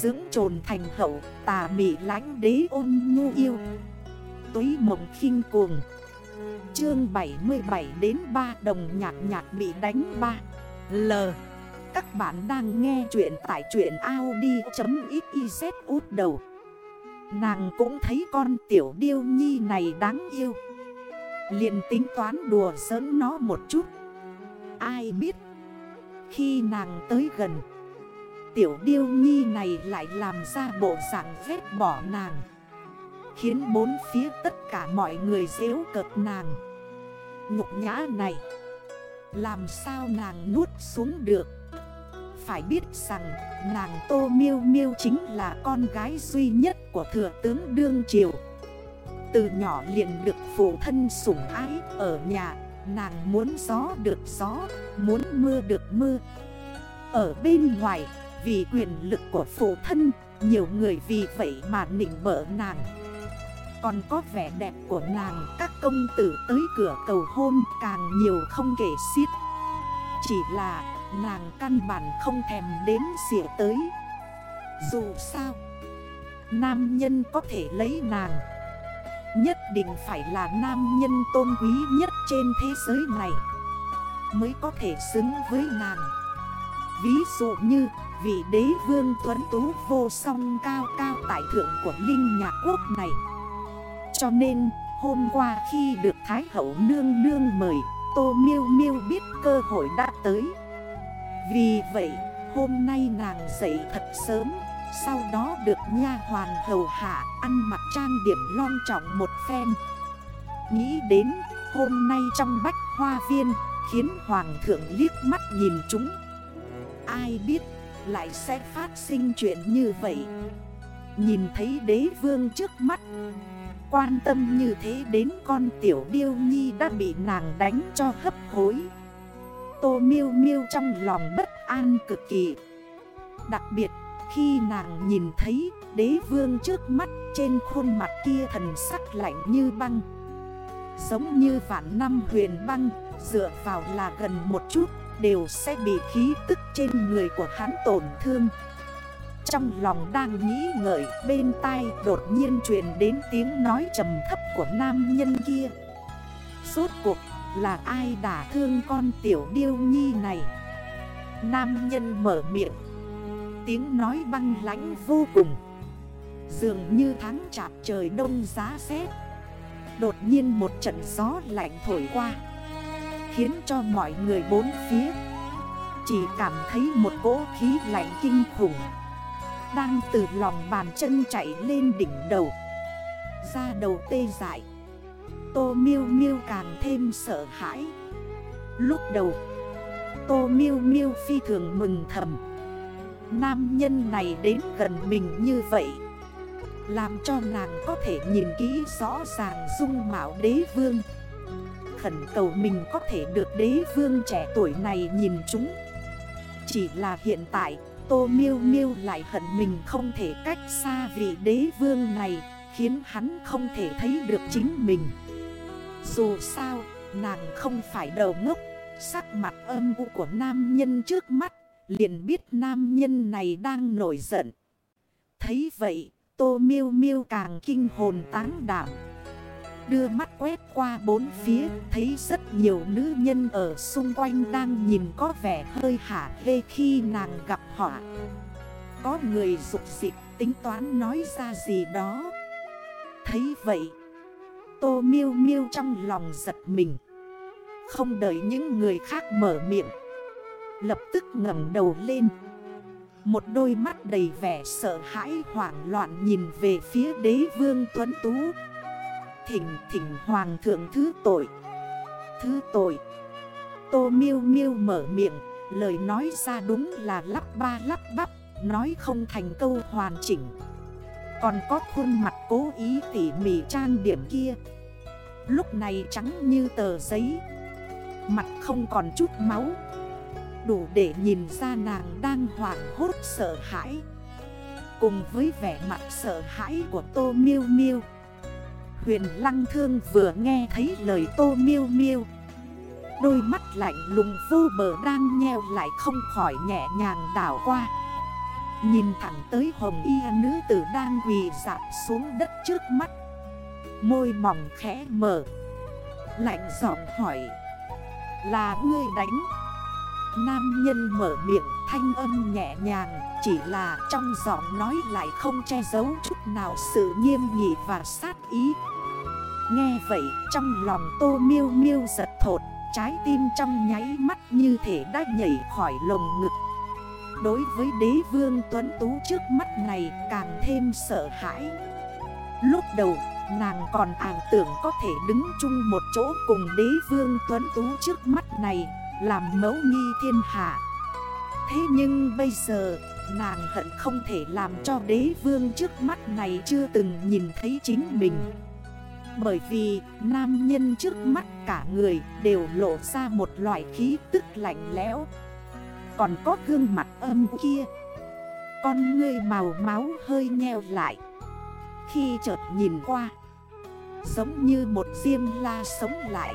Dưỡng trồn thành hậu, tà mị lánh đế ôn nhu yêu. Túy mộng khinh cuồng. Chương 77 đến 3 đồng nhạc nhạc bị đánh 3 L. Các bạn đang nghe chuyện tại chuyện Audi.xyz út đầu. Nàng cũng thấy con tiểu điêu nhi này đáng yêu. Liền tính toán đùa giỡn nó một chút. Ai biết, Khi nàng tới gần Tiểu điêu nhi này lại làm ra bộ dạng vết bỏ nàng Khiến bốn phía tất cả mọi người dễu cợt nàng. Nhục nhã này Làm sao nàng nuốt xuống được? Phải biết rằng nàng Tô Miêu Miêu chính là con gái duy nhất của thừa tướng Đương Triều. Từ nhỏ liền được phụ thân sủng ái ở nhà Nàng muốn gió được gió, muốn mưa được mưa. Ở bên ngoài, vì quyền lực của phụ thân, Nhiều người vì vậy mà nịnh bở nàng. Còn có vẻ đẹp của nàng, Các công tử tới cửa cầu hôn càng nhiều không kể xiết. Chỉ là, nàng căn bản không thèm đến xỉa tới. Dù sao, Nam nhân có thể lấy nàng. Nhất định phải là nam nhân tôn quý nhất trên thế giới này, Mới có thể xứng với nàng. Ví dụ như, vị đế vương tuấn tú vô song cao cao tại thượng của Linh Nhạc Quốc này. Cho nên, hôm qua khi được Thái Hậu Nương Nương mời, Tô Miêu Miêu biết cơ hội đã tới. Vì vậy, hôm nay nàng dậy thật sớm, sau đó được nha hoàn hầu hạ ăn mặc trang điểm long trọng một phen. Nghĩ đến, hôm nay trong bách hoa viên, Khiến hoàng thượng liếc mắt nhìn chúng. Ai biết, lại sẽ phát sinh chuyện như vậy. Nhìn thấy đế vương trước mắt, Quan tâm như thế đến con tiểu điêu nhi đã bị nàng đánh cho hấp hối. Tô miêu miêu trong lòng bất an cực kỳ. Đặc biệt, khi nàng nhìn thấy đế vương trước mắt trên khuôn mặt kia thần sắc lạnh như băng, Giống như vạn năm huyền băng, Dựa vào là gần một chút. Đều sẽ bị khí tức trên người của hắn tổn thương. Trong lòng đang nghĩ ngợi, Bên tai đột nhiên truyền đến tiếng nói trầm thấp của nam nhân kia. Suốt cuộc, là ai đã thương con tiểu điêu nhi này? Nam nhân mở miệng. Tiếng nói băng lánh vô cùng. Dường như tháng chạp trời đông giá rét. Đột nhiên một trận gió lạnh thổi qua. Khiến cho mọi người bốn phía. Chỉ cảm thấy một cỗ khí lạnh kinh khủng Đang từ lòng bàn chân chạy lên đỉnh đầu, Ra đầu tê dại. Tô miêu miêu càng thêm sợ hãi. Lúc đầu, Tô miêu miêu phi thường mừng thầm, Nam nhân này đến gần mình như vậy, Làm cho nàng có thể nhìn kỹ rõ ràng dung mạo đế vương. Khẩn cầu mình có thể được đế vương trẻ tuổi này nhìn chúng. Chỉ là hiện tại, Tô Miêu Miêu lại hận mình không thể cách xa vị đế vương này, Khiến hắn không thể thấy được chính mình. Dù sao, nàng không phải đầu ngốc, Sắc mặt âm u của nam nhân trước mắt, Liền biết nam nhân này đang nổi giận. Thấy vậy, Tô miêu miêu càng kinh hồn táng đảm. Đưa mắt quét qua bốn phía, Thấy rất nhiều nữ nhân ở xung quanh đang nhìn có vẻ hơi hả hê khi nàng gặp họ Có người dục dịch tính toán nói ra gì đó. Thấy vậy, Tô miêu miêu trong lòng giật mình. Không đợi những người khác mở miệng, Lập tức ngẩng đầu lên. Một đôi mắt đầy vẻ sợ hãi hoảng loạn nhìn về phía đế vương Tuấn Tú. Thỉnh thỉnh hoàng thượng thứ tội. Thứ tội. Tô miêu miêu mở miệng, Lời nói ra đúng là lắp ba lắp bắp, Nói không thành câu hoàn chỉnh. Còn có khuôn mặt cố ý tỉ mỉ trang điểm kia. Lúc này trắng như tờ giấy. Mặt không còn chút máu. Đủ để nhìn ra nàng đang hoảng hốt sợ hãi. Cùng với vẻ mặt sợ hãi của Tô Miêu Miêu Huyền Lăng Thương vừa nghe thấy lời Tô Miêu Miêu. Đôi mắt lạnh lùng vô bờ đang nheo lại không khỏi nhẹ nhàng đảo qua. Nhìn thẳng tới hồng y nữ tử đang quỳ dạp xuống đất trước mắt. Môi mỏng khẽ mở, Lạnh giọng hỏi, Là ngươi đánh? Nam nhân mở miệng thanh âm nhẹ nhàng, Chỉ là trong giọng nói lại không che giấu chút nào sự nghiêm nghị và sát ý. Nghe vậy, trong lòng tô miêu miêu giật thột, Trái tim trong nháy mắt như thể đã nhảy khỏi lồng ngực. Đối với đế vương tuấn tú trước mắt này càng thêm sợ hãi. Lúc đầu, nàng còn ảo tưởng có thể đứng chung một chỗ cùng đế vương tuấn tú trước mắt này, Làm mẫu nghi thiên hạ. Thế nhưng bây giờ, nàng hận không thể làm cho đế vương trước mắt này chưa từng nhìn thấy chính mình bởi vì nam nhân trước mắt cả người đều lộ ra một loại khí tức lạnh lẽo. Còn có gương mặt âm kia. Con ngươi màu máu hơi nheo lại. Khi chợt nhìn qua, Giống như một diêm la sống lại,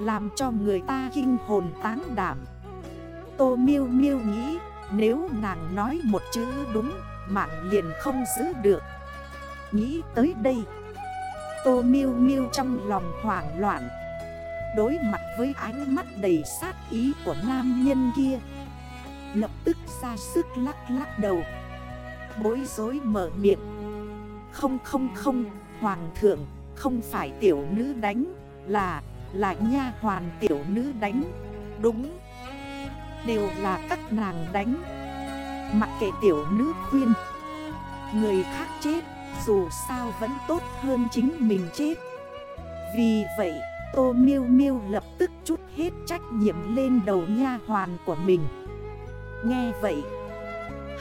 Làm cho người ta kinh hồn táng đảm. Tô miêu miêu nghĩ, Nếu nàng nói một chữ đúng, Mạng liền không giữ được. Nghĩ tới đây Tô miêu miêu trong lòng hoảng loạn. Đối mặt với ánh mắt đầy sát ý của nam nhân kia, Lập tức ra sức lắc lắc đầu. Bối rối mở miệng. Không không không, Hoàng thượng, Không phải tiểu nữ đánh, Là Là nha hoàn tiểu nữ đánh. Đúng. Đều là các nàng đánh. Mặc kệ tiểu nữ khuyên, Người khác chết dù sao vẫn tốt hơn chính mình chết. Vì vậy, Tô Miêu Miêu lập tức chút hết trách nhiệm lên đầu nha hoàn của mình. Nghe vậy,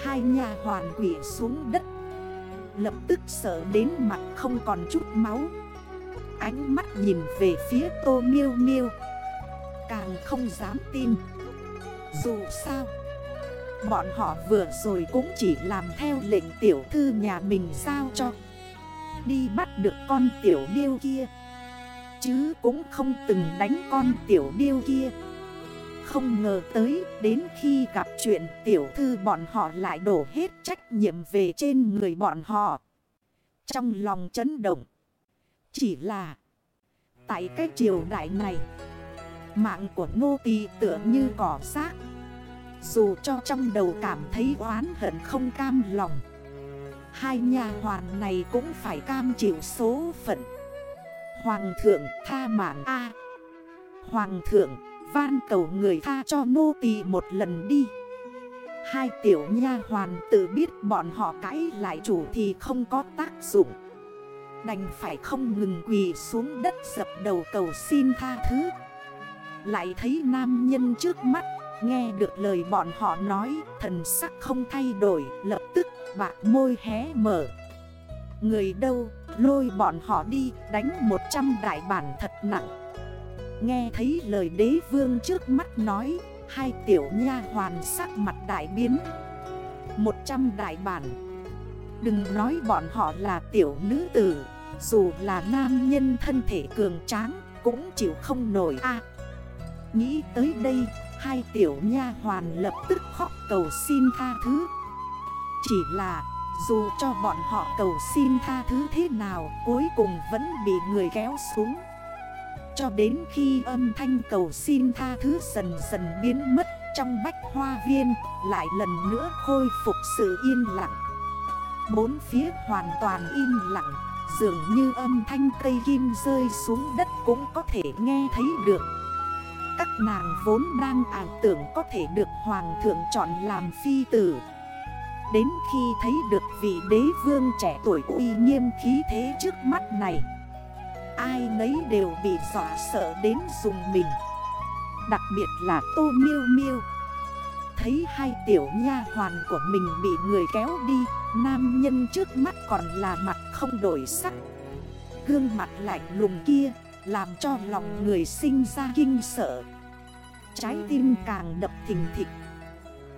Hai nha hoàn quỷ xuống đất. Lập tức sợ đến mặt không còn chút máu. Ánh mắt nhìn về phía Tô Miêu Miêu. Càng không dám tin. Dù sao Bọn họ vừa rồi cũng chỉ làm theo lệnh tiểu thư nhà mình sao cho. Đi bắt được con tiểu điêu kia. Chứ cũng không từng đánh con tiểu điêu kia. Không ngờ tới, đến khi gặp chuyện tiểu thư bọn họ lại đổ hết trách nhiệm về trên người bọn họ. Trong lòng chấn động. Chỉ là, Tại cái triều đại này, Mạng của ngô tì tựa như cỏ xác dù cho trong đầu cảm thấy oán hận không cam lòng, Hai nhà hoàn này cũng phải cam chịu số phận. Hoàng thượng tha mạng A. Hoàng thượng, van cầu người tha cho nô tỳ một lần đi. Hai tiểu nha hoàn tự biết bọn họ cãi lại chủ thì không có tác dụng. Đành phải không ngừng quỳ xuống đất dập đầu cầu xin tha thứ. Lại thấy nam nhân trước mắt Nghe được lời bọn họ nói, Thần sắc không thay đổi, Lập tức bạc môi hé mở. Người đâu, lôi bọn họ đi, đánh 100 đại bản thật nặng. Nghe thấy lời đế vương trước mắt nói, Hai tiểu nha hoàn sắc mặt đại biến. 100 đại bản. Đừng nói bọn họ là tiểu nữ tử, Dù là nam nhân thân thể cường tráng, Cũng chịu không nổi a. Nghĩ tới đây Hai tiểu nha hoàn lập tức khóc cầu xin tha thứ. Chỉ là, dù cho bọn họ cầu xin tha thứ thế nào, Cuối cùng vẫn bị người kéo xuống. Cho đến khi âm thanh cầu xin tha thứ dần dần biến mất Trong bách hoa viên, lại lần nữa khôi phục sự yên lặng. Bốn phía hoàn toàn im lặng, Dường như âm thanh cây kim rơi xuống đất cũng có thể nghe thấy được các nàng vốn đang ảo tưởng có thể được hoàng thượng chọn làm phi tử. Đến khi thấy được vị đế vương trẻ tuổi uy nghiêm khí thế trước mắt này, Ai nấy đều bị dọa sợ đến dùng mình. Đặc biệt là tô miêu miêu. Thấy hai tiểu nha hoàn của mình bị người kéo đi, Nam nhân trước mắt còn là mặt không đổi sắc. Gương mặt lạnh lùng kia làm cho lòng người sinh ra kinh sợ. Trái tim càng đập thình thịch.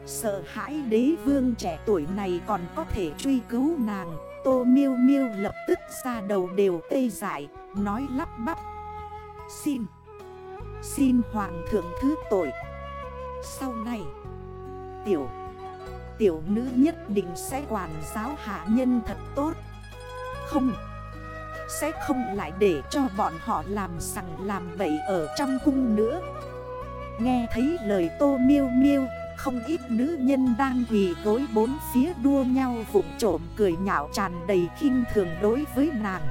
Sợ hãi đế vương trẻ tuổi này còn có thể truy cứu nàng. Tô miêu miêu lập tức ra đầu đều tê dại, Nói lắp bắp. Xin Xin hoàng thượng thứ tội. Sau này, Tiểu tiểu nữ nhất định sẽ quản giáo hạ nhân thật tốt. Không sẽ không lại để cho bọn họ làm sằng làm bậy ở trong cung nữa. Nghe thấy lời tô miêu miêu, Không ít nữ nhân đang quỳ gối bốn phía đua nhau vụng trộm cười nhạo tràn đầy khinh thường đối với nàng.